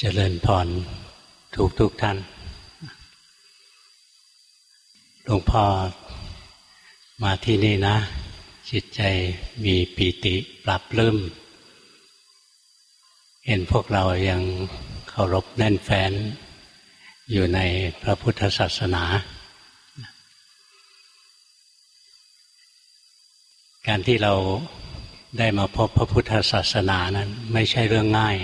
เจริญพรทุกทุกท่านหลวงพ่อมาที่นี่นะ จิตใจมีปีติปรับลืมเห็นพวกเรายังเคารพแน่นแฟ้นอยู่ในพระพุทธศาสนา การที่เราได้มาพบพระพุทธศาสนานั้น ไม่ใช่เรื่องง่าย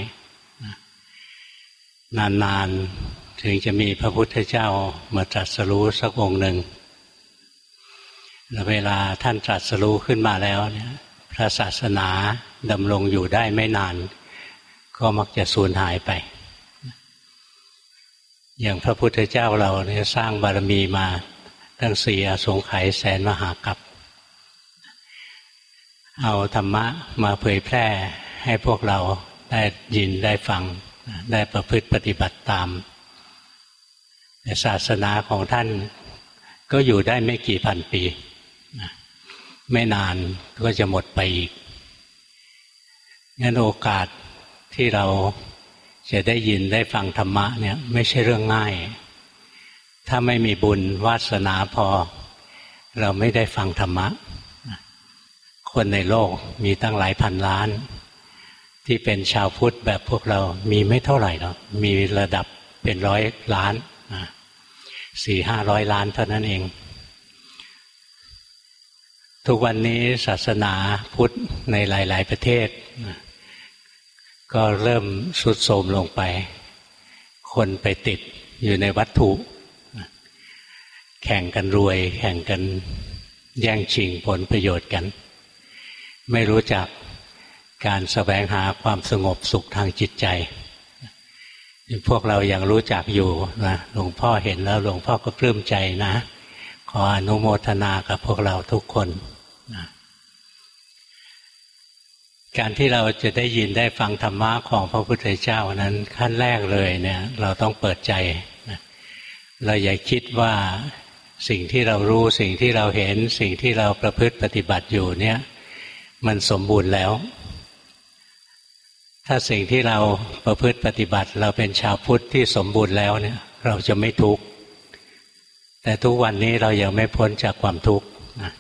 นานๆ ถึงจะมีพระพุทธเจ้ามาตรัสรู้สักองค์หนึ่งแล้วเวลาท่านตรัสรู้ขึ้นมาแล้วเนี่ยพระศาสนาดำรงอยู่ได้ไม่นาน ก็มักจะสูญหายไป อย่างพระพุทธเจ้าเราเนี่ยสร้างบารมีมาตั้งสี่อสงไขยแสนมหากัปเอาธรรมะมาเผยแพร่ให้พวกเราได้ยินได้ฟัง ได้ประพฤติปฏิบัติตามแต่ศาสนาของท่านก็อยู่ได้ไม่กี่พันปีไม่นานก็จะหมดไปอีกงั้นโอกาสที่เราจะได้ยินได้ฟังธรรมะเนี่ยไม่ใช่เรื่องง่าย ถ้าไม่มีบุญวาสนาพอ เราไม่ได้ฟังธรรมะ คนในโลกมีตั้งหลายพันล้าน ที่เป็นชาวพุทธแบบพวกเรามีไม่เท่าไหร่หรอกมีระดับเป็นร้อยล้านสี่ห้าร้อยล้านเท่านั้นเอง ทุกวันนี้ศาสนาพุทธในหลาย ๆ ประเทศ ก็เริ่มสุดโทมลงไป คนไปติดอยู่ในวัตถุ แข่งกันรวย แข่งกันแย่งชิงผลประโยชน์กัน ไม่รู้จัก การสแสวงหาความสงบสุขทางจิตใจ พวกเรายังรู้จักอยู่นะหลวงพ่อเห็นแล้วหลวงพ่อก็ปลื้มใจนะ ขออนุโมทนากับพวกเราทุกคนนะการที่เราจะได้ยินได้ฟังธรรมะของพระพุทธเจ้านั้นขั้นแรกเลยเนี่ย เราต้องเปิดใจนะเราอย่าคิดว่าสิ่งที่เรารู้สิ่งที่เราเห็นสิ่งที่เราประพฤติปฏิบัติอยู่เนี่ย มันสมบูรณ์แล้ว ถ้าสิ่งที่เราประพฤติปฏิบัติ เราเป็นชาวพุทธที่สมบูรณ์แล้วเนี่ย เราจะไม่ทุกข์แต่ทุกวันนี้เรายังไม่พ้นจากความทุกข์นะ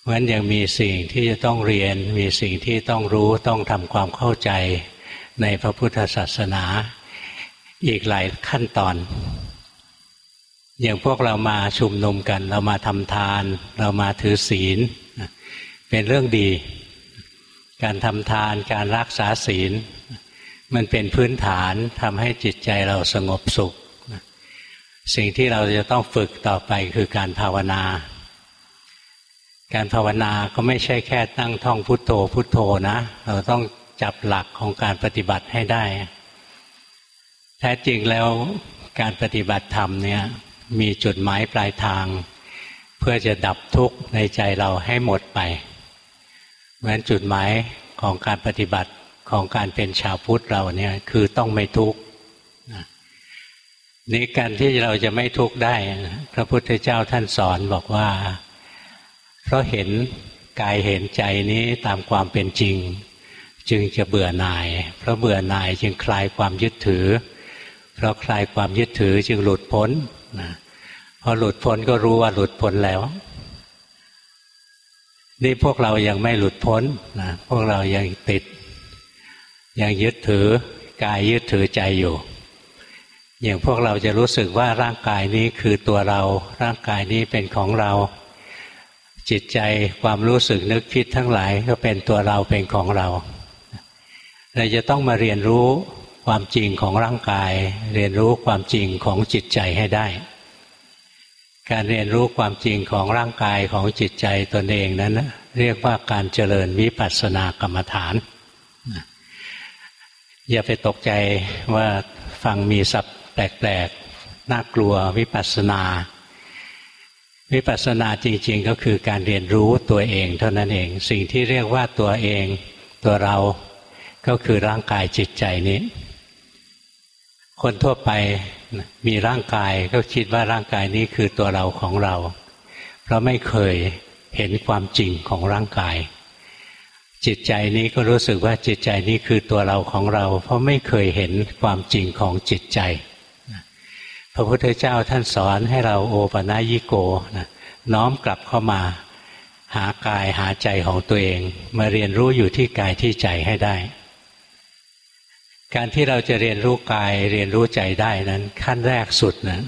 เพราะฉะนั้นยังมีสิ่งที่จะต้องเรียน มีสิ่งที่ต้องรู้ต้องทำความเข้าใจในพระพุทธศาสนา อีกหลายขั้นตอน อย่างพวกเรามาชุมนุมกัน เรามาทำทาน เรามาถือศีล เป็นเรื่องดี การทำทานการรักษาศีล มันเป็นพื้นฐานทำให้จิตใจเราสงบสุข สิ่งที่เราจะต้องฝึกต่อไปคือการภาวนา การภาวนาก็ไม่ใช่แค่ตั้งท่องพุทโธพุทโธนะ เราต้องจับหลักของการปฏิบัติให้ได้ แท้จริงแล้วการปฏิบัติธรรมเนี่ยมีจุดหมายปลายทาง เพื่อจะดับทุกข์ในใจเราให้หมดไป เพราะฉะนั้นจุดหมายของการปฏิบัติของการเป็นชาวพุทธเราเนี่ยคือต้องไม่ทุกข์นี่การที่เราจะไม่ทุกข์ได้ พระพุทธเจ้าท่านสอนบอกว่า เพราะเห็นกายเห็นใจนี้ตามความเป็นจริง จึงจะเบื่อหน่าย เพราะเบื่อหน่ายจึงคลายความยึดถือ เพราะคลายความยึดถือจึงหลุดพ้นนะพอหลุดพ้นก็รู้ว่าหลุดพ้นแล้ว นี่พวกเรายังไม่หลุดพ้นนะพวกเรายังติด ยังยึดถือกายยึดถือใจอยู่ อย่างพวกเราจะรู้สึกว่าร่างกายนี้คือตัวเรา ร่างกายนี้เป็นของเรา จิตใจความรู้สึกนึกคิดทั้งหลายก็เป็นตัวเราเป็นของเรา เราจะต้องมาเรียนรู้ความจริงของร่างกาย เรียนรู้ความจริงของจิตใจให้ได้ การเรียนรู้ความจริงของร่างกายของจิตใจตนเองนั้นเรียกว่าการเจริญวิปัสสนากรรมฐาน อย่าไปตกใจว่าฟังมีศัพท์แปลกๆ น่ากลัววิปัสสนา วิปัสสนาจริงๆ ก็คือการเรียนรู้ตัวเองเท่านั้นเอง สิ่งที่เรียกว่าตัวเองตัวเราก็คือร่างกายจิตใจนี้ คนทั่วไปมีร่างกายก็คิดว่าร่างกายนี้คือตัวเราของเรา เพราะไม่เคยเห็นความจริงของร่างกาย จิตใจนี้ก็รู้สึกว่าจิตใจนี้คือตัวเราของเรา เพราะไม่เคยเห็นความจริงของจิตใจพระพุทธเจ้าท่านสอนให้เราโอปนายิโกนะน้อมกลับเข้ามาหากายหาใจของตัวเอง มาเรียนรู้อยู่ที่กายที่ใจให้ได้ การที่เราจะเรียนรู้กายเรียนรู้ใจได้นั้น ขั้นแรกสุดนะ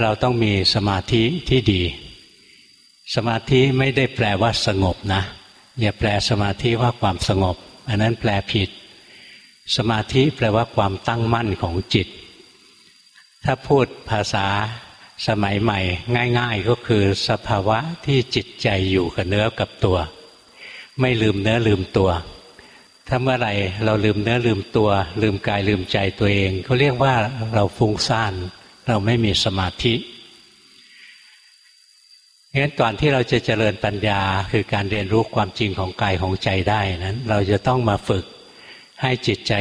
เราต้องมีสมาธิที่ดี สมาธิไม่ได้แปลว่าสงบนะอย่าแปลสมาธิว่าความสงบ อันนั้นแปลผิด สมาธิแปลว่าความตั้งมั่นของจิต ถ้าพูดภาษาสมัยใหม่ ง่าย ๆ ก็คือสภาวะที่จิตใจอยู่กับเนื้อกับตัว ไม่ลืมเนื้อลืมตัว ถ้าเมื่อไหร่เราลืมเนื้อลืมตัว ลืมกายลืมใจตัวเองเขาเรียกว่าเราฟุ้งซ่าน เราไม่มีสมาธิงั้นก่อนที่เราจะเจริญปัญญาคือการเรียนรู้ความจริงของกายของใจได้นั้น เราจะต้องมาฝึกให้จิตใจ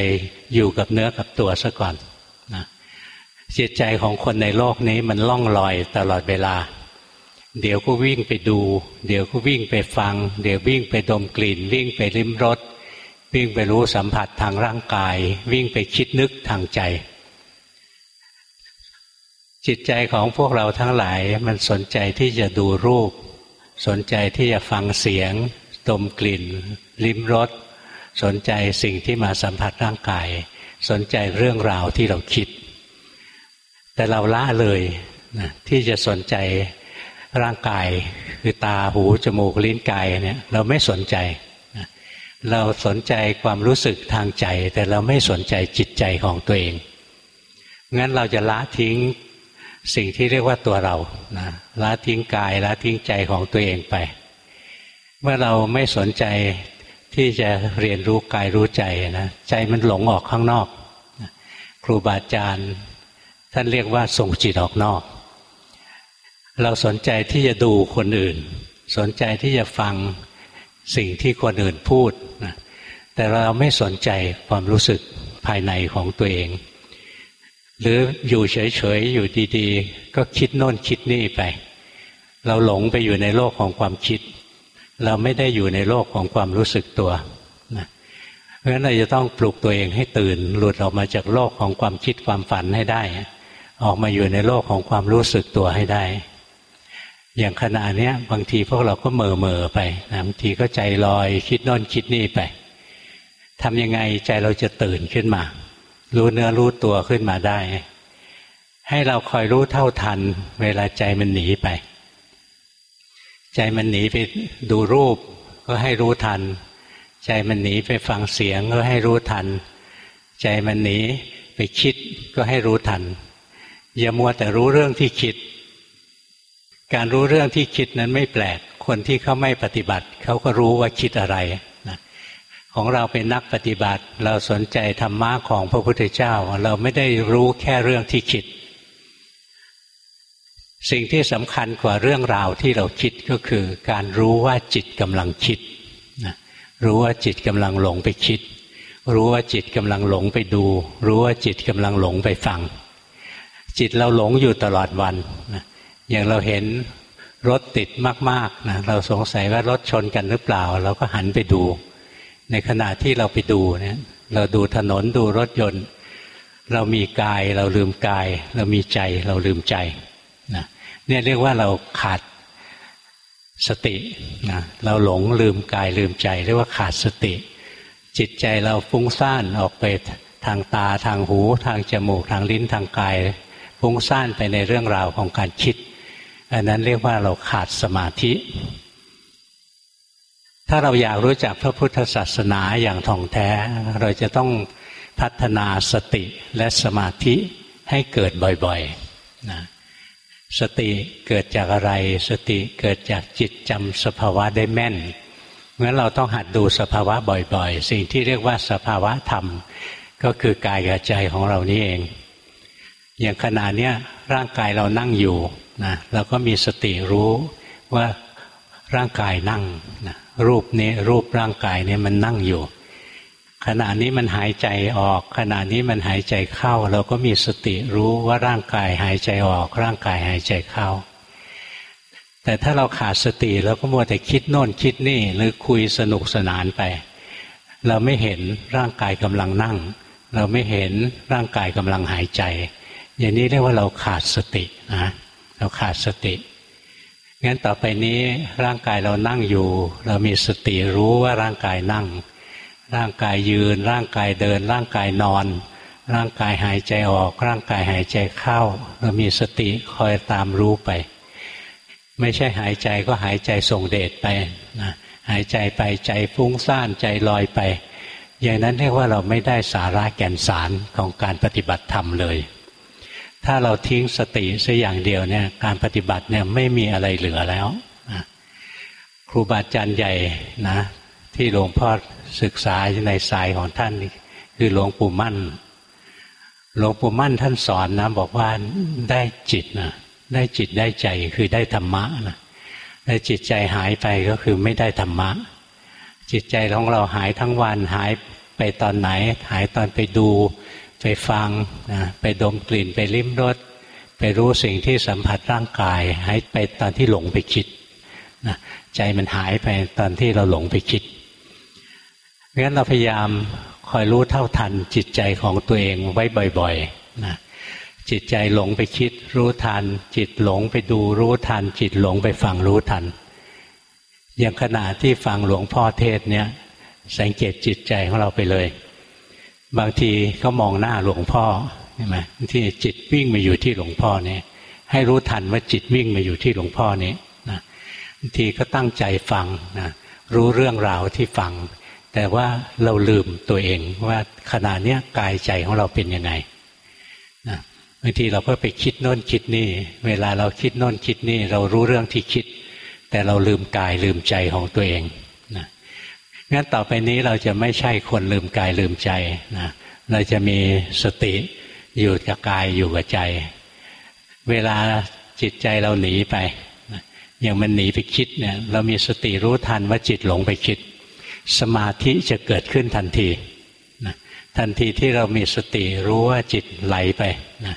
อยู่กับเนื้อกับตัวซะก่อนนะจิตใจของคนในโลกนี้มันล่องลอยตลอดเวลา เดี๋ยวก็วิ่งไปดู เดี๋ยวก็วิ่งไปฟัง เดี๋ยววิ่งไปดมกลิ่น วิ่งไปลิ้มรส วิ่งไปรู้สัมผัสทางร่างกาย วิ่งไปคิดนึกทางใจ จิตใจของพวกเราทั้งหลายมันสนใจที่จะดูรูป สนใจที่จะฟังเสียงดมกลิ่น ลิ้มรสสนใจสิ่งที่มาสัมผัสร่างกาย สนใจเรื่องราวที่เราคิด แต่เราละเลยนะที่จะสนใจร่างกาย คือตาหูจมูกลิ้นกายเนี่ยเราไม่สนใจ เราสนใจความรู้สึกทางใจ แต่เราไม่สนใจจิตใจของตัวเองงั้นเราจะละทิ้งสิ่งที่เรียกว่าตัวเรานะละทิ้งกายละทิ้งใจของตัวเองไป เมื่อเราไม่สนใจที่จะเรียนรู้กายรู้ใจนะใจมันหลงออกข้างนอก ครูบาอาจารย์ท่านเรียกว่าส่งจิตออกนอก เราสนใจที่จะดูคนอื่น สนใจที่จะฟัง สิ่งที่คนอื่นพูดนะแต่เราไม่สนใจความรู้สึกภายในของตัวเอง หรืออยู่เฉยๆ อยู่ดีๆ ก็คิดโน่นคิดนี่ไป เราหลงไปอยู่ในโลกของความคิด เราไม่ได้อยู่ในโลกของความรู้สึกตัวนะเพราะฉะนั้นเราจะต้องปลุกตัวเองให้ตื่น หลุดออกมาจากโลกของความคิดความฝันให้ได้ ออกมาอยู่ในโลกของความรู้สึกตัวให้ได้ อย่างขณะนี้บางทีพวกเราก็เม่อเมอไปนะบางทีก็ใจลอยคิดโน่นคิดนี่ไปทำยังไงใจเราจะตื่นขึ้นมา รู้เนื้อรู้ตัวขึ้นมาได้ ให้เราคอยรู้เท่าทัน เวลาใจมันหนีไป ใจมันหนีไปดูรูป ก็ให้รู้ทัน ใจมันหนีไปฟังเสียงก็ให้รู้ทัน ใจมันหนีไปคิดก็ให้รู้ทัน อย่ามัวแต่รู้เรื่องที่คิด การรู้เรื่องที่คิดนั้นไม่แปลก คนที่เขาไม่ปฏิบัติ เขาก็รู้ว่าคิดอะไรของเราเป็นนักปฏิบัติ เราสนใจธรรมะของพระพุทธเจ้า เราไม่ได้รู้แค่เรื่องที่คิด สิ่งที่สำคัญกว่าเรื่องราวที่เราคิดก็คือ การรู้ว่าจิตกำลังคิดนะรู้ว่าจิตกำลังหลงไปคิด รู้ว่าจิตกำลังหลงไปดู รู้ว่าจิตกำลังหลงไปฟัง จิตเราหลงอยู่ตลอดวันนะ อย่างเราเห็นรถติดมากๆนะเราสงสัยว่ารถชนกันหรือเปล่า เราก็หันไปดู ในขณะที่เราไปดูเนี่ยเราดูถนนดูรถยนต์ เรามีกายเราลืมกาย เรามีใจเราลืมใจนะเนี่ยเรียกว่าเราขาดสตินะเราหลงลืมกายลืมใจ เรียกว่าขาดสติ จิตใจเราฟุ้งซ่านออกไปทางตาทางหู ทางจมูกทางลิ้นทางกายฟุ้งซ่านไปในเรื่องราวของการคิด อันนั้นเรียกว่าเราขาดสมาธิ ถ้าเราอยากรู้จักพระพุทธศาสนาอย่างท่องแท้ เราจะต้องพัฒนาสติและสมาธิให้เกิดบ่อยๆนะสติเกิดจากอะไร สติเกิดจากจิตจำสภาวะได้แม่นงั้นเราต้องหัดดูสภาวะบ่อยๆ สิ่งที่เรียกว่าสภาวะธรรม ก็คือกายกับใจของเรานี่เอง อย่างขณะนี้ร่างกายเรานั่งอยู่ นะเราก็มีสติรู้ว่าร่างกายนั่งนะรูปนี้รูปร่างกายนี่ยมันนั่งอยู่ ขณะนี้มันหายใจออก ขณะนี้มันหายใจเข้า เราก็มีสติรู้ว่าร่างกายหายใจออก ร่างกายหายใจเข้า แต่ถ้าเราขาดสติเราก็มัวแต่คิดโน่นคิดนี่หรือคุยสนุกสนานไป เราไม่เห็นร่างกายกำลังนั่ง เราไม่เห็นร่างกายกำลังหายใจ อย่างนี้เรียกว่าเราขาดสตินะ เราขาดสติงั้นต่อไปนี้ร่างกายเรานั่งอยู่ เรามีสติรู้ว่าร่างกายนั่ง ร่างกายยืน ร่างกายเดิน ร่างกายนอน ร่างกายหายใจออก ร่างกายหายใจเข้า เรามีสติคอยตามรู้ไป ไม่ใช่หายใจก็หายใจส่งเดชไปนะหายใจไปใจฟุ้งซ่านใจลอยไป อย่างนั้นเรียกว่าเราไม่ได้สาระแก่นสารของการปฏิบัติธรรมเลย ถ้าเราทิ้งสติสัอย่างเดียวเนี่ยการปฏิบัติเนี่ยไม่มีอะไรเหลือแล้วครูบาอาจารย์ใหญ่นะที่หลวงพ่อศึกษาในสายของท่านคือหลวงปู่มั่น หลวงปู่มั่นท่านสอนนะบอกว่าได้จิตนะได้จิตได้ใจคือได้ธรรมะนะแต่จิตใจหายไปก็คือไม่ได้ธรรมะ จิตใจของเราหายทั้งวันหายไปตอนไหน หายตอนไปดู ไปฟังนะไปดมกลิ่นไปลิ้มรสไปรู้สิ่งที่สัมผัสร่างกายหายไปตอนที่หลงไปคิดนะใจมันหายไปตอนที่เราหลงไปคิดงั้นเราพยายามคอยรู้เท่าทันจิตใจของตัวเองไว้บ่อยๆนะจิตใจหลงไปคิด รู้ทัน จิตหลงไปดูรู้ทัน จิตหลงไปฟังรู้ทัน อย่างขณะที่ฟังหลวงพ่อเทศเนี่ยสังเกตจิตใจของเราไปเลย บางทีเขามองหน้าหลวงพ่อใช่ไหมที่จิตวิ่งมาอยู่ที่หลวงพ่อเนี่ยให้รู้ทันว่าจิตวิ่งมาอยู่ที่หลวงพ่อนี้นะบางทีก็ตั้งใจฟังนะรู้เรื่องราวที่ฟัง แต่ว่าเราลืมตัวเองว่าขณะนี้กายใจของเราเป็นยังไงนะบางทีเราก็ไปคิดโน่นคิดนี่ เวลาเราคิดโน่นคิดนี่ เรารู้เรื่องที่คิด แต่เราลืมกายลืมใจของตัวเอง งั้นต่อไปนี้เราจะไม่ใช่คนลืมกายลืมใจนะเราจะมีสติอยู่กับกายอยู่กับใจ เวลาจิตใจเราหนีไปอย่างมันหนีไปคิดเนี่ยเรามีสติรู้ทันว่าจิตหลงไปคิด สมาธิจะเกิดขึ้นทันทีนะทันทีที่เรามีสติรู้ว่าจิตไหลไปนะ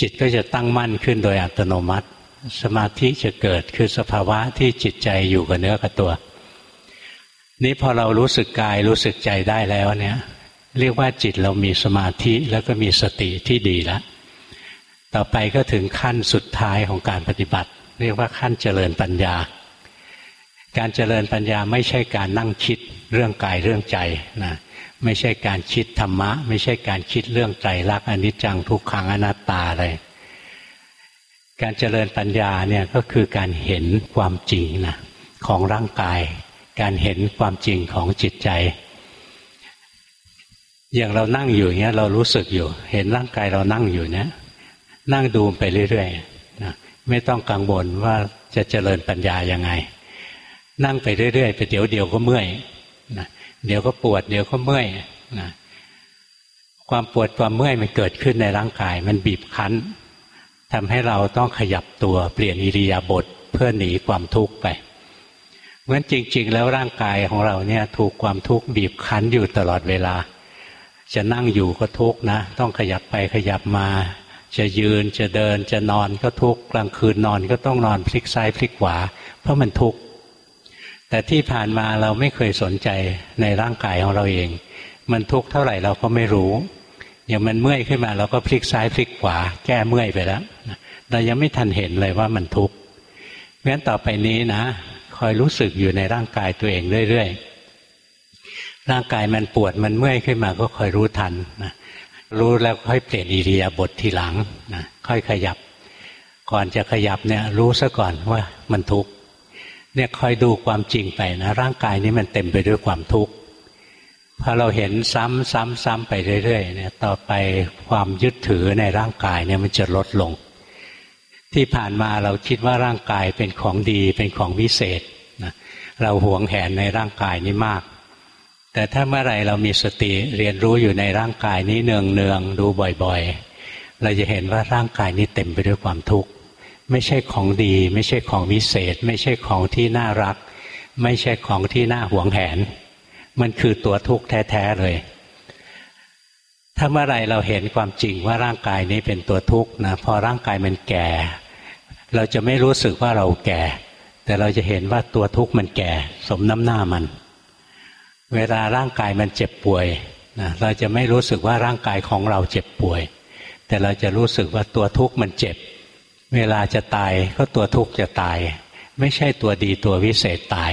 จิตก็จะตั้งมั่นขึ้นโดยอัตโนมัติ สมาธิจะเกิดคือสภาวะที่จิตใจอยู่กับเนื้อกับตัว นี้พอเรารู้สึกกายรู้สึกใจได้แล้วเนี่ย เรียกว่าจิตเรามีสมาธิแล้วก็มีสติที่ดีแล้วต่อไปก็ถึงขั้นสุดท้ายของการปฏิบัติ เรียกว่าขั้นเจริญปัญญา การเจริญปัญญาไม่ใช่การนั่งคิดเรื่องกายเรื่องใจนะไม่ใช่การคิดธรรมะ ไม่ใช่การคิดเรื่องใจรักอนิจจังทุกขังอนัตตาอะไรการเจริญปัญญาเนี่ยก็คือการเห็นความจริงนะของร่างกาย การเห็นความจริงของจิตใจ อย่างเรานั่งอยู่เนี้ยเรารู้สึกอยู่ เห็นร่างกายเรานั่งอยู่เนี้ยนั่งดูไปเรื่อยๆนะไม่ต้องกังวลว่าจะเจริญปัญญายังไง นั่งไปเรื่อยๆไปเดี๋ยวเดียวก็เมื่อยนะเดี๋ยวก็ปวด เดี๋ยวก็เมื่อยนะความปวดความเมื่อยมันเกิดขึ้นในร่างกาย มันบีบคั้นทำให้เราต้องขยับตัวเปลี่ยนอิริยาบถเพื่อหนีความทุกข์ไป ราะฉะนั้นจริง ๆ แล้วร่างกายของเราเนี่ยถูกความทุกข์บีบคั้นอยู่ตลอดเวลา จะนั่งอยู่ก็ทุกข์นะ ต้องขยับไปขยับมา จะยืนจะเดินจะนอนก็ทุกข์กลางคืนนอนก็ต้องนอนพลิกซ้ายพลิกขวา เพราะมันทุกข์แต่ที่ผ่านมาเราไม่เคยสนใจในร่างกายของเราเอง มันทุกข์เท่าไหร่เราก็ไม่รู้อย่างมันเมื่อยขึ้นมาเราก็พลิกซ้ายพลิกขวา แก้เมื่อยไปแล้วเรายังไม่ทันเห็นเลยว่ามันทุกข์เพราะฉะนั้นต่อไปนี้นะ คอยรู้สึกอยู่ในร่างกายตัวเองเรื่อยๆร่างกายมันปวดมันเมื่อยขึ้นมาก็คอยรู้ทันนะรู้แล้วค่อยเปลี่ยนอิริยาบถทีหลังนะค่อยขยับ ก่อนจะขยับเนี่ยรู้ซะก่อนว่ามันทุกข์เนี่ยคอยดูความจริงไปนะร่างกายนี้มันเต็มไปด้วยความทุกข์พอเราเห็นซ้ำซ้ำซ้ำไปเรื่อยๆเนี่ยต่อไปความยึดถือในร่างกายเนี่ยมันจะลดลง ที่ผ่านมาเราคิดว่าร่างกายเป็นของดีเป็นของวิเศษนะเราหวงแหนในร่างกายนี้มาก แต่ถ้าเมื่อไรเรามีสติเรียนรู้อยู่ในร่างกายนี้เนืองเนืองดูบ่อยๆ เราจะเห็นว่าร่างกายนี้เต็มไปด้วยความทุกข์ ไม่ใช่ของดี ไม่ใช่ของวิเศษ ไม่ใช่ของที่น่ารัก ไม่ใช่ของที่น่าหวงแหน มันคือตัวทุกข์แท้ๆเลย ถ้าเมื่อไรเราเห็นความจริงว่าร่างกายนี้เป็นตัวทุกข์นะพอร่างกายมันแก่ เราจะไม่รู้สึกว่าเราแก่ แต่เราจะเห็นว่าตัวทุกข์มันแก่ สมน้ำหน้ามัน เวลาร่างกายมันเจ็บป่วยนะเราจะไม่รู้สึกว่าร่างกายของเราเจ็บป่วย แต่เราจะรู้สึกว่าตัวทุกข์มันเจ็บ เวลาจะตายก็ตัวทุกข์จะตาย ไม่ใช่ตัวดีตัววิเศษตาย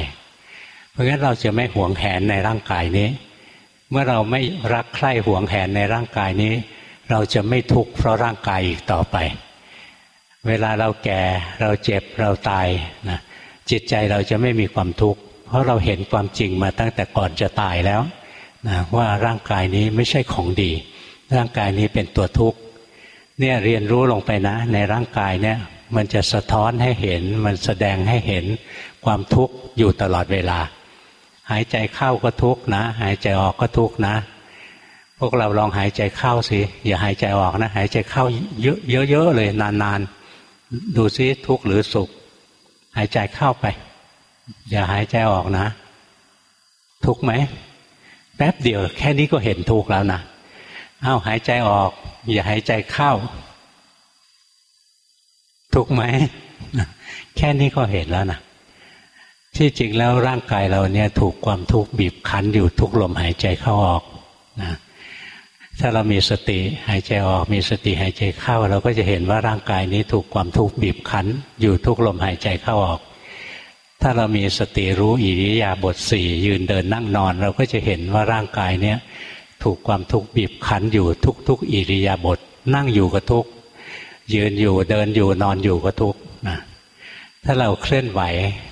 เพราะงั้นเราจะไม่หวงแหนในร่างกายนี้ เมื่อเราไม่รักใคร่หวงแหนในร่างกายนี้ เราจะไม่ทุกข์เพราะร่างกายอีกต่อไป เวลาเราแก่เราเจ็บเราตายนะจิตใจเราจะไม่มีความทุกข์เพราะเราเห็นความจริงมาตั้งแต่ก่อนจะตายแล้วนะว่าร่างกายนี้ไม่ใช่ของดี ร่างกายนี้เป็นตัวทุกข์เนี่ยเรียนรู้ลงไปนะ ในร่างกายเนี่ยมันจะสะท้อนให้เห็น มันแสดงให้เห็นความทุกข์อยู่ตลอดเวลา หายใจเข้าก็ทุกนะ หายใจออกก็ทุกนะ พวกเราลองหายใจเข้าสิอย่าหายใจออกนะ หายใจเข้าเยอะๆเลยนานๆดูซิทุกหรือสุข หายใจเข้าไป อย่าหายใจออกนะ ทุกไหมแป๊บเดียวแค่นี้ก็เห็นทุกแล้วนะอ้าวหายใจออก อย่าหายใจเข้า ทุกไหมแค่นี้ก็เห็นแล้วนะ ที่จริงแล้วร่างกายเราเนี่ยถูกความทุกข์บีบคั้นอยู่ทุกลมหายใจเข้าออกนะถ้าเรามีสติหายใจออก มีสติหายใจเข้า เราก็จะเห็นว่าร่างกายนี้ถูกความทุกข์บีบคั้น อยู่ทุกลมหายใจเข้าออก ถ้าเรามีสติรู้อิริยาบถสี่ยืนเดินนั่งนอน เราก็จะเห็นว่าร่างกายเนี้ยถูกความทุกข์บีบคั้นอยู่ทุกๆอิริยาบถนั่งอยู่ก็ทุกยืนอยู่เดินอยู่นอนอยู่ก็ทุกนะ ถ้าเราเคลื่อนไหว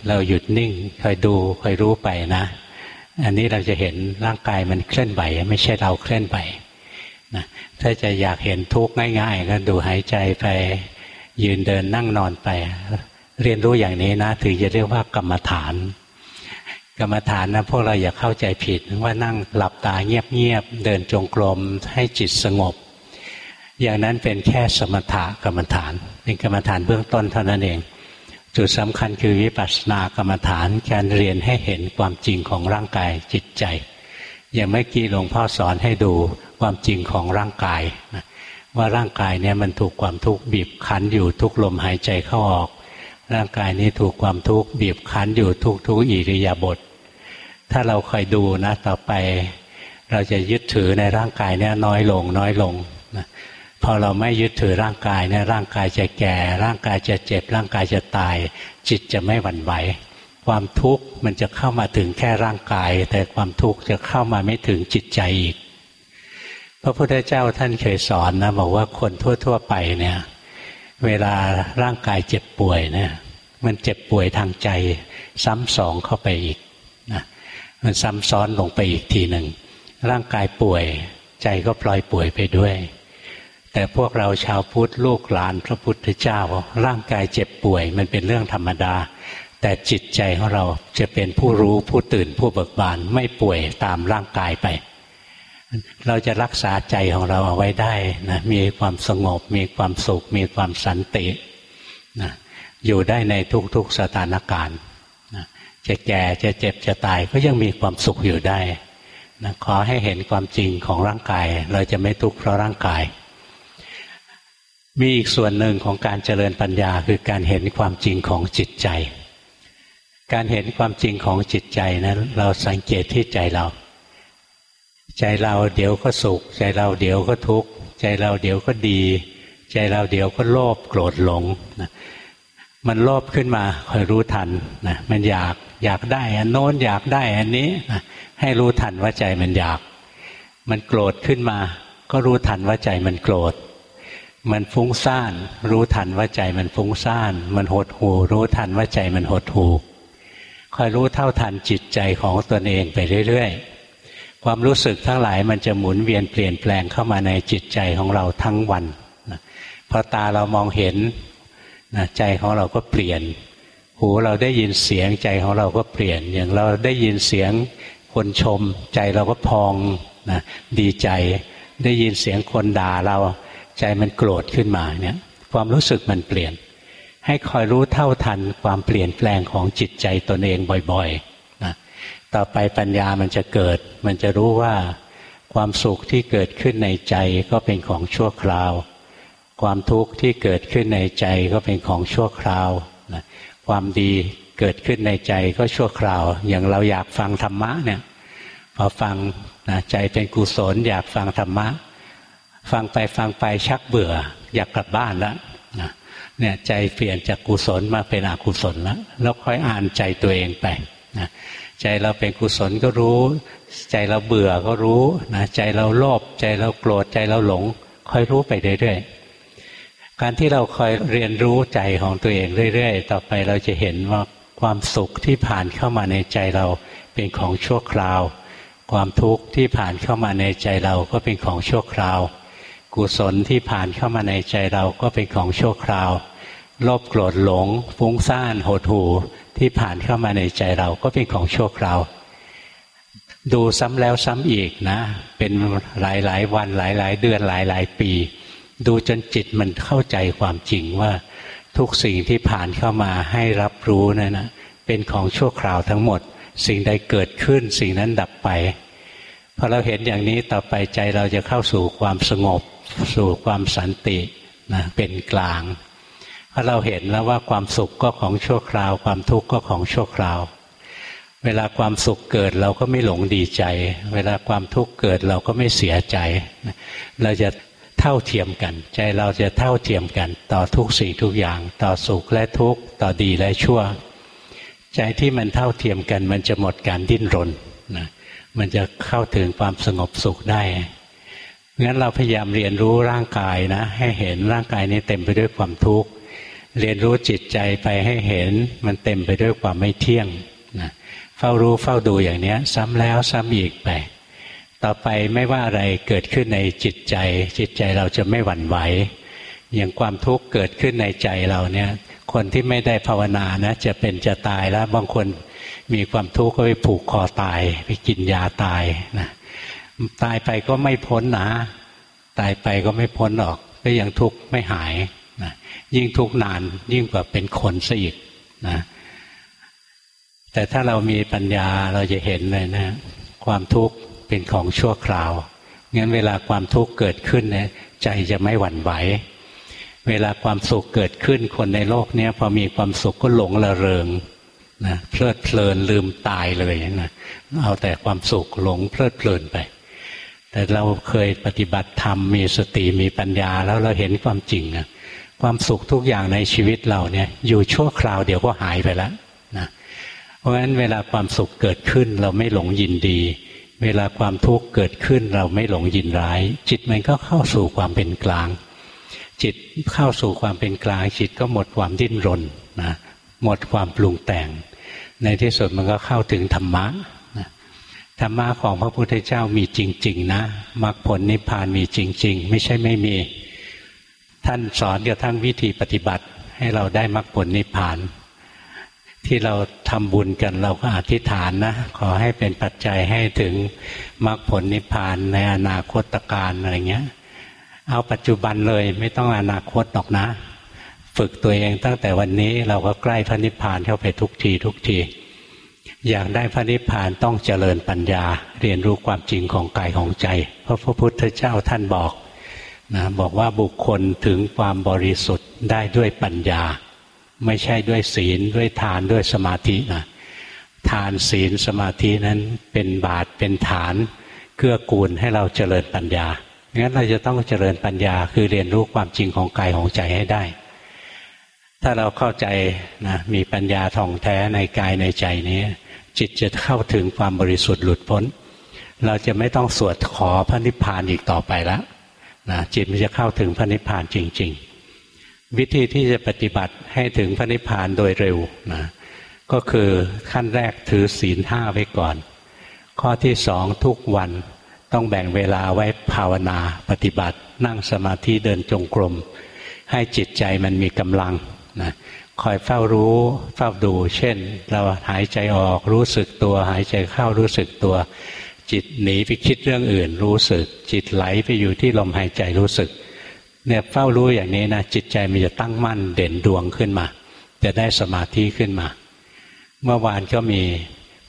เราหยุดนิ่งคอยดูคอยรู้ไปนะ อันนี้เราจะเห็นร่างกายมันเคลื่อนไหว ไม่ใช่เราเคลื่อนไหวนะถ้าจะอยากเห็นทุกข์ง่าย ๆ ก็ดูหายใจไปยืนเดินนั่งนอนไป เรียนรู้อย่างนี้นะถึงจะเรียกว่ากรรมฐาน กรรมฐานนะพวกเราอย่าเข้าใจผิดว่านั่งหลับตาเงียบๆเดินจงกรมให้จิตสงบ อย่างนั้นเป็นแค่สมถะกรรมฐาน เป็นกรรมฐานเบื้องต้นเท่านั้นเอง จุดสำคัญคือวิปัสสนากรรมฐานการเรียนให้เห็นความจริงของร่างกายจิตใจ อย่างเมื่อกี้หลวงพ่อสอนให้ดูความจริงของร่างกายว่าร่างกายเนี่ยมันถูกความทุกข์บีบคั้นอยู่ทุกลมหายใจเข้าออก ร่างกายนี้ถูกความทุกข์บีบคั้นอยู่ทุกทุกอิริยาบถถ้าเราคอยดูนะต่อไป เราจะยึดถือในร่างกายเนี่ยน้อยลงน้อยลงนะ พอเราไม่ยึดถือร่างกายเนี่ยร่างกายจะแก่ ร่างกายจะเจ็บ ร่างกายจะตาย จิตจะไม่หวั่นไหว ความทุกข์มันจะเข้ามาถึงแค่ร่างกาย แต่ความทุกข์จะเข้ามาไม่ถึงจิตใจอีก พระพุทธเจ้าท่านเคยสอนนะบอกว่าคนทั่ว ๆ ไปเนี่ยเวลาร่างกายเจ็บป่วยเนี่ยมันเจ็บป่วยทางใจ ซ้ำสองเข้าไปอีกนะมันซ้ำซ้อนลงไปอีกทีหนึ่งร่างกายป่วย ใจก็ปล่อยป่วยไปด้วย แต่พวกเราชาวพุทธลูกหลานพระพุทธเจ้า ร่างกายเจ็บป่วย มันเป็นเรื่องธรรมดา แต่จิตใจของเราจะเป็นผู้รู้ผู้ตื่นผู้เบิกบานไม่ป่วยตามร่างกายไป เราจะรักษาใจของเราเอาไว้ได้นะมีความสงบ มีความสุข มีความสันตินะอยู่ได้ในทุกๆสถานการณ์นะจะแก่จะเจ็บจะตายก็ยังมีความสุขอยู่ได้นะขอให้เห็นความจริงของร่างกาย เราจะไม่ทุกข์เพราะร่างกาย มีอีกส่วนหนึ่งของการเจริญปัญญาคือการเห็นความจริงของจิตใจ การเห็นความจริงของจิตใจนะั้น เราสังเกตที่ใจเรา ใจเราเดี๋ยวก็สุข ใจเราเดี๋ยวก็ทุกข์ใจเราเดี๋ยวก็ดี ใจเราเดี๋ยวก็โลภโกรธหลงนะมันโลภขึ้นมาคอยรู้ทันนะมันอยากอยากได้อันโน้นอยากได้อันนี้นะให้รู้ทันว่าใจมันอยาก มันโกรธขึ้นมา ก็รู้ทันว่าใจมันโกรธ มันฟุ้งซ่านรู้ทันว่าใจมันฟุ้งซ่านมันหดหูรู้ทันว่าใจมันหดหูคอยรู้เท่าทันจิตใจของตนเองไปเรื่อยๆ ความรู้สึกทั้งหลายมันจะหมุนเวียนเปลี่ยนแปลงเข้ามาในจิตใจของเราทั้งวันนะพอตาเรามองเห็นนะใจของเราก็เปลี่ยน หูเราได้ยินเสียงใจของเราก็เปลี่ยน อย่างเราได้ยินเสียงคนชม ใจเราก็พองนะดีใจ ได้ยินเสียงคนด่าเรา ใจมันโกรธขึ้นมาเนี่ยความรู้สึกมันเปลี่ยน ให้คอยรู้เท่าทันความเปลี่ยนแปลงของจิตใจตนเองบ่อยๆต่อไปปัญญามันจะเกิด มันจะรู้ว่าความสุขที่เกิดขึ้นในใจก็เป็นของชั่วคราว ความทุกข์ที่เกิดขึ้นในใจก็เป็นของชั่วคราวนะความดีเกิดขึ้นในใจก็ชั่วคราว อย่างเราอยากฟังธรรมะเนี่ยพอฟังนะใจเป็นกุศลอยากฟังธรรมะ ฟังไปฟังไปชักเบื่อ อยากกลับบ้านแล้วเนี่ยใจเปลี่ยนจากกุศลมาเป็นอกุศลแล้วแล้วค่อยอ่านใจตัวเองไปนะใจเราเป็นกุศลก็รู้ ใจเราเบื่อก็รู้นะใจเราโลภใจเราโกรธใจเราหลงค่อยรู้ไปเรื่อยๆการที่เราคอยเรียนรู้ใจของตัวเองเรื่อยๆ ต่อไปเราจะเห็นว่าความสุขที่ผ่านเข้ามาในใจเราเป็นของชั่วคราว ความทุกข์ที่ผ่านเข้ามาในใจเราก็เป็นของชั่วคราว กุศลที่ผ่านเข้ามาในใจเราก็เป็นของชั่วคราวโลภโกรธหลง ฟุ้งซ่านหดหู่ที่ผ่านเข้ามาในใจเราก็เป็นของชั่วคราวดูซ้ำแล้วซ้ำอีกนะ เป็นหลายหลายวันหลายหลายเดือนหลายหลายปี ดูจนจิตมันเข้าใจความจริงว่า ทุกสิ่งที่ผ่านเข้ามาให้รับรู้นั่นนะเป็นของชั่วคราวทั้งหมด สิ่งใดเกิดขึ้นสิ่งนั้นดับไปพอเราเห็นอย่างนี้ต่อไปใจเราจะเข้าสู่ความสงบ สู่ความสันตินะเป็นกลางพราะเราเห็นแล้วว่าความสุขก็ของชั่วคราว ความทุกข์ก็ของชั่วคราว เวลาความสุขเกิดเราก็ไม่หลงดีใจ เวลาความทุกข์เกิดเราก็ไม่เสียใจ เราจะเท่าเทียมกัน ใจเราจะเท่าเทียมกัน ต่อทุกสิ่งทุกอย่าง ต่อสุขและทุกข์ต่อดีและชั่ว ใจที่มันเท่าเทียมกัน มันจะหมดการดิ้นรนนะมันจะเข้าถึงความสงบสุขได้ งั้นเราพยายามเรียนรู้ร่างกายนะ ให้เห็นร่างกายนี้เต็มไปด้วยความทุกข์เรียนรู้จิตใจไปให้เห็นมันเต็มไปด้วยความไม่เที่ยงนะเฝ้ารู้เฝ้าดูอย่างนี้ซ้ำแล้วซ้ำอีกไป ต่อไปไม่ว่าอะไรเกิดขึ้นในจิตใจ จิตใจเราจะไม่หวั่นไหวอย่างความทุกข์เกิดขึ้นในใจเราเนี่ย คนที่ไม่ได้ภาวนานะ จะเป็นจะตายแล้วบางคนมีความทุกข์ก็ไปผูกคอตาย ไปกินยาตายนะ ตายไปก็ไม่พ้นนะตายไปก็ไม่พ้นหรอก ก็ยังทุกข์ไม่หายนะยิ่งทุกข์นานยิ่งกว่าเป็นคนซะอีกนะแต่ถ้าเรามีปัญญาเราจะเห็นเลยนะ ความทุกข์เป็นของชั่วคราวงั้นเวลาความทุกข์เกิดขึ้นเนี่ยใจจะไม่หวั่นไหว เวลาความสุขเกิดขึ้นคนในโลกนี้พอมีความสุขก็หลงละเริงนะเพลิดเพลินลืมตายเลยนะเอาแต่ความสุขหลงเพลิดเพลินไป แต่เราเคยปฏิบัติธรรมมีสติมีปัญญา แล้วเราเห็นความจริงนะความสุขทุกอย่างในชีวิตเราเนี่ยอยู่ชั่วคราวเดี๋ยวก็หายไปแล้วนะเพราะฉะนั้นเวลาความสุขเกิดขึ้นเราไม่หลงยินดี เวลาความทุกข์เกิดขึ้นเราไม่หลงยินร้าย จิตมันก็เข้าสู่ความเป็นกลาง จิตเข้าสู่ความเป็นกลาง จิตก็หมดความดิ้นรนนะหมดความปรุงแต่ง ในที่สุดมันก็เข้าถึงธรรมะ ธรรมะของพระพุทธเจ้ามีจริง ๆ นะมรรคผลนิพพานมีจริง ๆ ไม่ใช่ไม่มี ท่านสอนกระทั่งวิธีปฏิบัติให้เราได้มรรคผลนิพพาน ที่เราทำบุญกันเราก็อธิษฐานนะ ขอให้เป็นปัจจัยให้ถึงมรรคผลนิพพานในอนาคตการอะไรเงี้ย เอาปัจจุบันเลยไม่ต้องอนาคตหรอกนะ ฝึกตัวเองตั้งแต่วันนี้เราก็ใกล้พระนิพพานเข้าไปทุกทีทุกที อยากได้พระนิพพานต้องเจริญปัญญา เรียนรู้ความจริงของกายของใจ เพราะพระพุทธเจ้าท่านบอกนะบอกว่าบุคคลถึงความบริสุทธิ์ได้ด้วยปัญญา ไม่ใช่ด้วยศีลด้วยทานด้วยสมาธินะทานศีลสมาธินั้นเป็นบาตเป็นฐานเกื้อกูลให้เราเจริญปัญญางั้นเราจะต้องเจริญปัญญาคือเรียนรู้ความจริงของกายของใจให้ได้ ถ้าเราเข้าใจนะมีปัญญาท่องแท้ในกายในใจนี้ จิตจะเข้าถึงความบริสุทธิ์หลุดพ้น เราจะไม่ต้องสวดขอพระนิพพานอีกต่อไปแล้วนะจิตมันจะเข้าถึงพระนิพพานจริง ๆ วิธีที่จะปฏิบัติให้ถึงพระนิพพานโดยเร็วนะก็คือขั้นแรกถือศีลห้าไว้ก่อน ข้อที่สองทุกวันต้องแบ่งเวลาไว้ภาวนาปฏิบัติ นั่งสมาธิเดินจงกรม ให้จิตใจมันมีกำลังนะ คอยเฝ้ารู้เฝ้าดู เช่น เราหายใจออกรู้สึกตัว หายใจเข้ารู้สึกตัว จิตหนีไปคิดเรื่องอื่น รู้สึก จิตไหลไปอยู่ที่ลมหายใจรู้สึกเนี่ยเฝ้ารู้อย่างนี้นะจิตใจมันจะตั้งมั่นเด่นดวงขึ้นมา จะได้สมาธิขึ้นมา เมื่อวานก็มี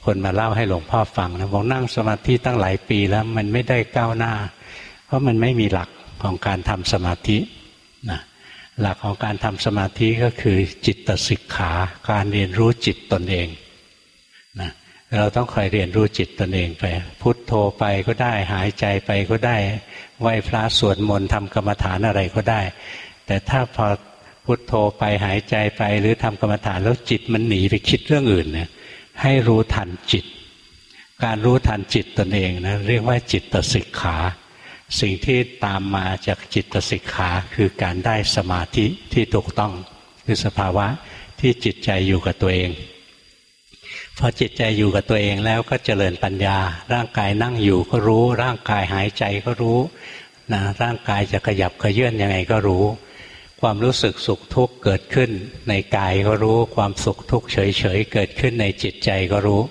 คนมาเล่าให้หลวงพ่อฟังนะบอกนั่งสมาธิตั้งหลายปีแล้วมันไม่ได้ก้าวหน้า เพราะมันไม่มีหลักของการทำสมาธินะ หลักของการทำสมาธิก็คือจิตตสิกขา การเรียนรู้จิตตนเองนะเราต้องคอยเรียนรู้จิตตนเองไป พุทโธไปก็ได้หายใจไปก็ได้ไหว้พระสวดมนต์ทำกรรมฐานอะไรก็ได้ แต่ถ้าพอพุทโธไปหายใจไปหรือทำกรรมฐานแล้วจิตมันหนีไปคิดเรื่องอื่นเนี่ยให้รู้ทันจิต การรู้ทันจิตตนเองนะเรียกว่าจิตตสิกขา สิ่งที่ตามมาจากจิตสิกขาคือการได้สมาธิที่ถูกต้องคือสภาวะที่จิตใจอยู่กับตัวเองพอจิตใจอยู่กับตัวเองแล้วก็เจริญปัญญา ร่างกายนั่งอยู่ก็รู้ ร่างกายหายใจก็รู้นะร่างกายจะขยับขยื่นยังไงก็รู้ ความรู้สึกสุขทุกข์เกิดขึ้น ในกายก็รู้ ความสุขทุกข์เฉยๆเกิดขึ้นในจิตใจก็รู้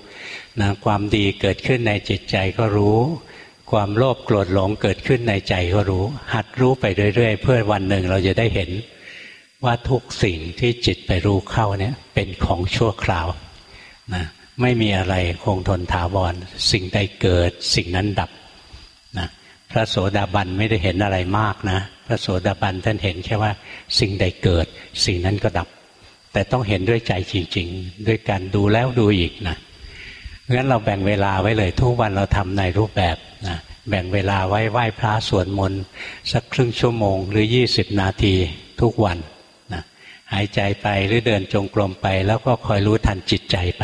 นะความดีเกิดขึ้นในจิตใจก็รู้ ความโลภโกรธหลงเกิดขึ้นในใจก็รู้ หัดรู้ไปเรื่อย ๆ เพื่อวันหนึ่งเราจะได้เห็นว่าทุกสิ่งที่จิตไปรู้เข้าเนี่ยเป็นของชั่วคราวนะไม่มีอะไรคงทนถาวร สิ่งใดเกิดสิ่งนั้นดับนะพระโสดาบันไม่ได้เห็นอะไรมากนะพระโสดาบันท่านเห็นแค่ว่าสิ่งใดเกิด สิ่งนั้นก็ดับ แต่ต้องเห็นด้วยใจจริง ๆ ด้วยการดูแล้วดูอีกนะ งั้นเราแบ่งเวลาไว้เลยทุกวันเราทำในรูปแบบนะแบ่งเวลาไว้ไหว้พระสวดมนต์สักครึ่งชั่วโมง หรือยี่สิบนาทีทุกวันนะหายใจไปหรือเดินจงกรมไป แล้วก็คอยรู้ทันจิตใจไป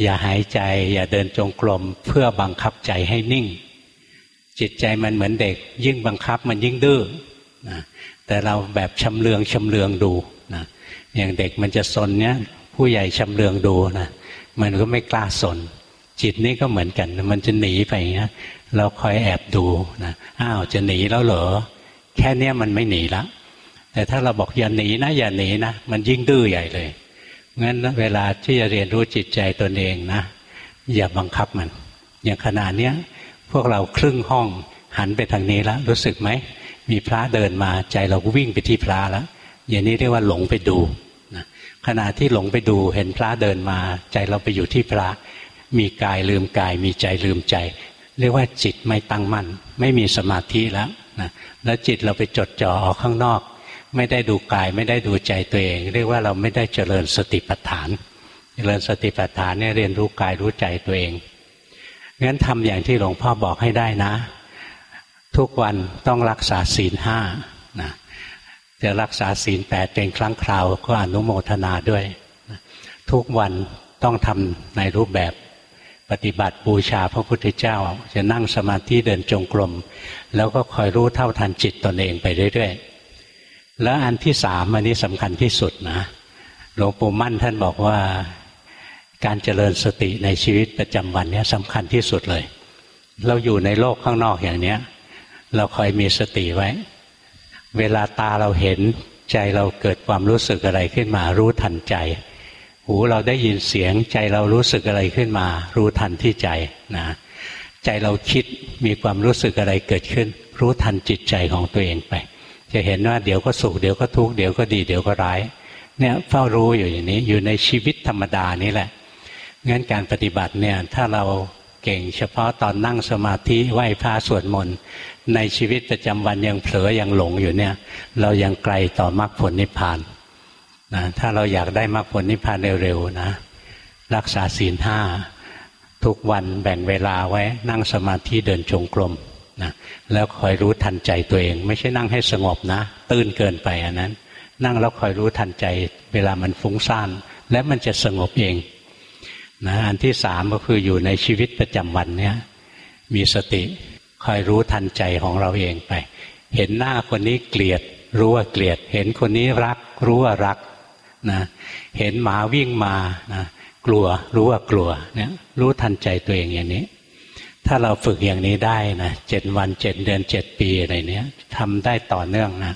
อย่าหายใจ อย่าเดินจงกรมเพื่อบังคับใจให้นิ่ง จิตใจมันเหมือนเด็ก ยิ่งบังคับมันยิ่งดื้อนะแต่เราแบบชำเลืองชำเลืองดูนะอย่างเด็กมันจะสนเนี้ยผู้ใหญ่ชำเลืองดูนะมันก็ไม่กล้าสน จิตนี่ก็เหมือนกัน มันจะหนีไปนะเราคอยแอบดูนะอ้าวจะหนีแล้วเหรอแค่เนี้ยมันไม่หนีละ แต่ถ้าเราบอกอย่าหนีนะอย่าหนีนะมันยิ่งดื้อใหญ่เลยงั้นเวลาที่จะเรียนรู้จิตใจตนเองนะอย่าบังคับมัน อย่างขนาดนี้ยพวกเราครึ่งห้องหันไปทางนี้แล้วรู้สึกไหม มีพระเดินมาใจเราก็วิ่งไปที่พระแล้วอย่างนี้เรียกว่าหลงไปดูนะขณะที่หลงไปดูเห็นพระเดินมา ใจเราไปอยู่ที่พระ มีกายลืมกาย มีใจลืมใจ เรียกว่าจิตไม่ตั้งมั่น ไม่มีสมาธิแล้วนะแล้วจิตเราไปจดจ่อออกข้างนอก ไม่ได้ดูกายไม่ได้ดูใจตัวเอง เรียกว่าเราไม่ได้เจริญสติปัฏฐาน เจริญสติปัฏฐานเนี่ยเรียนรู้กายรู้ใจตัวเองงั้นทำอย่างที่หลวงพ่อบอกให้ได้นะ ทุกวันต้องรักษาศีลห้านะจะรักษาศีลแปดเป็นครั้งคราวก็อนุโมทนาด้วย ทุกวันต้องทำในรูปแบบ ปฏิบัติบูชาพระพุทธเจ้า จะนั่งสมาธิเดินจงกรม แล้วก็คอยรู้เท่าทันจิตตนเองไปเรื่อยๆ แล้วอันที่สามอันนี้สำคัญที่สุดนะหลวงปู่มั่นท่านบอกว่าการเจริญสติในชีวิตประจำวันนี้สำคัญที่สุดเลย เราอยู่ในโลกข้างนอกอย่างเนี้ยเราคอยมีสติไว้ เวลาตาเราเห็นใจเราเกิดความรู้สึกอะไรขึ้นมารู้ทันใจ หูเราได้ยินเสียงใจเรารู้สึกอะไรขึ้นมา รู้ทันที่ใจนะใจเราคิดมีความรู้สึกอะไรเกิดขึ้น รู้ทันจิตใจของตัวเองไป จะเห็นว่าเดี๋ยวก็สุขเดี๋ยวก็ทุกข์เดี๋ยวก็ดีเดี๋ยวก็ร้าย เนี่ยเฝ้ารู้อยู่อย่างนี้อยู่ในชีวิตธรรมดานี่แหละงั้นการปฏิบัติเนี่ยถ้าเราเก่งเฉพาะตอนนั่งสมาธิไหว้พระสวดมนต์ในชีวิตประจำวันยังเผลอยังหลงอยู่เนี่ย เรายังไกลต่อมรรคผลนิพพาน นะถ้าเราอยากได้มรรคผลนิพพานเร็วๆนะ รักษาศีลห้าทุกวันแบ่งเวลาไว้นั่งสมาธิเดินจงกรมนะแล้วคอยรู้ทันใจตัวเอง ไม่ใช่นั่งให้สงบนะ ตื่นเกินไปอันนั้น นั่งแล้วคอยรู้ทันใจ เวลามันฟุ้งซ่านและมันจะสงบเองนะอันที่สามก็คืออยู่ในชีวิตประจำวันเนี้ยมีสติคอยรู้ทันใจของเราเองไป เห็นหน้าคนนี้เกลียด รู้ว่าเกลียด เห็นคนนี้รัก รู้ว่ารัก นะเห็นหมาวิ่งมานะกลัวรู้ว่ากลัวเนี่ยรู้ทันใจตัวเองอย่างนี้ ถ้าเราฝึกอย่างนี้ได้นะเจ็ดวันเจ็ดเดือนเจ็ดปีอะไรเนี้ยทำได้ต่อเนื่องนะ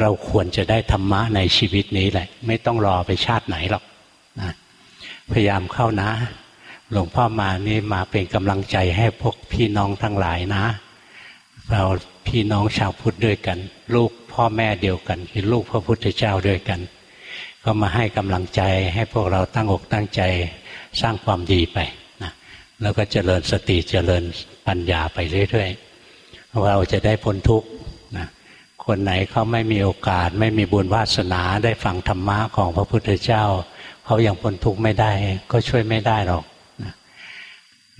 เราควรจะได้ธรรมะในชีวิตนี้แหละ ไม่ต้องรอไปชาติไหนหรอกนะพยายามเข้านะ หลวงพ่อมานี่มาเป็นกำลังใจให้พวกพี่น้องทั้งหลายนะ เราพี่น้องชาวพุทธด้วยกัน ลูกพ่อแม่เดียวกันคือลูกพระพุทธเจ้าด้วยกัน ก็มาให้กำลังใจให้พวกเราตั้งอกตั้งใจสร้างความดีไปแล้วก็เจริญสติเจริญปัญญาไปเรื่อยๆเราจะได้พ้นทุกข์นะคนไหนเขาไม่มีโอกาส ไม่มีบุญวาสนาได้ฟังธรรมะของพระพุทธเจ้าเขายัางพ้นทุกข์ไม่ได้ ก็ช่วยไม่ได้หรอกนะ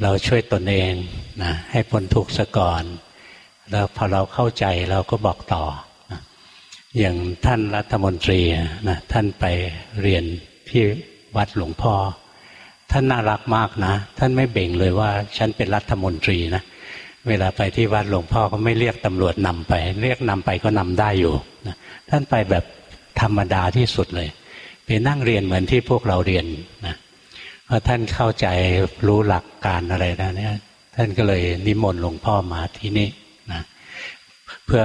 เราช่วยตนเองนะให้พ้นทุกข์ซะก่อน แล้วพอเราเข้าใจเราก็บอกต่อ อย่างท่านรัฐมนตรีนะท่านไปเรียนที่วัดหลวงพ่อ ท่านน่ารักมากนะ ท่านไม่เบ่งเลยว่าฉันเป็นรัฐมนตรีนะเวลาไปที่วัดหลวงพ่อก็ไม่เรียกตำรวจนำไป เรียกนำไปก็นำได้อยู่นะท่านไปแบบธรรมดาที่สุดเลยไปนั่งเรียนเหมือนที่พวกเราเรียนนะพอท่านเข้าใจรู้หลักการอะไรนะเนี่ยท่านก็เลยนิมนต์หลวงพ่อมาที่นี่นะเพื่อ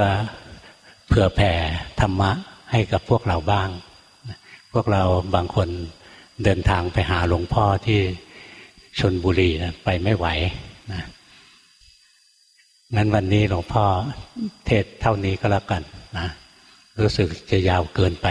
เผื่อแผ่ธรรมะให้กับพวกเราบ้าง พวกเราบางคนเดินทางไปหาหลวงพ่อที่ชนบุรีนะไปไม่ไหวนะงั้นวันนี้หลวงพ่อเทศเท่านี้ก็แล้วกันนะรู้สึกจะยาวเกินไป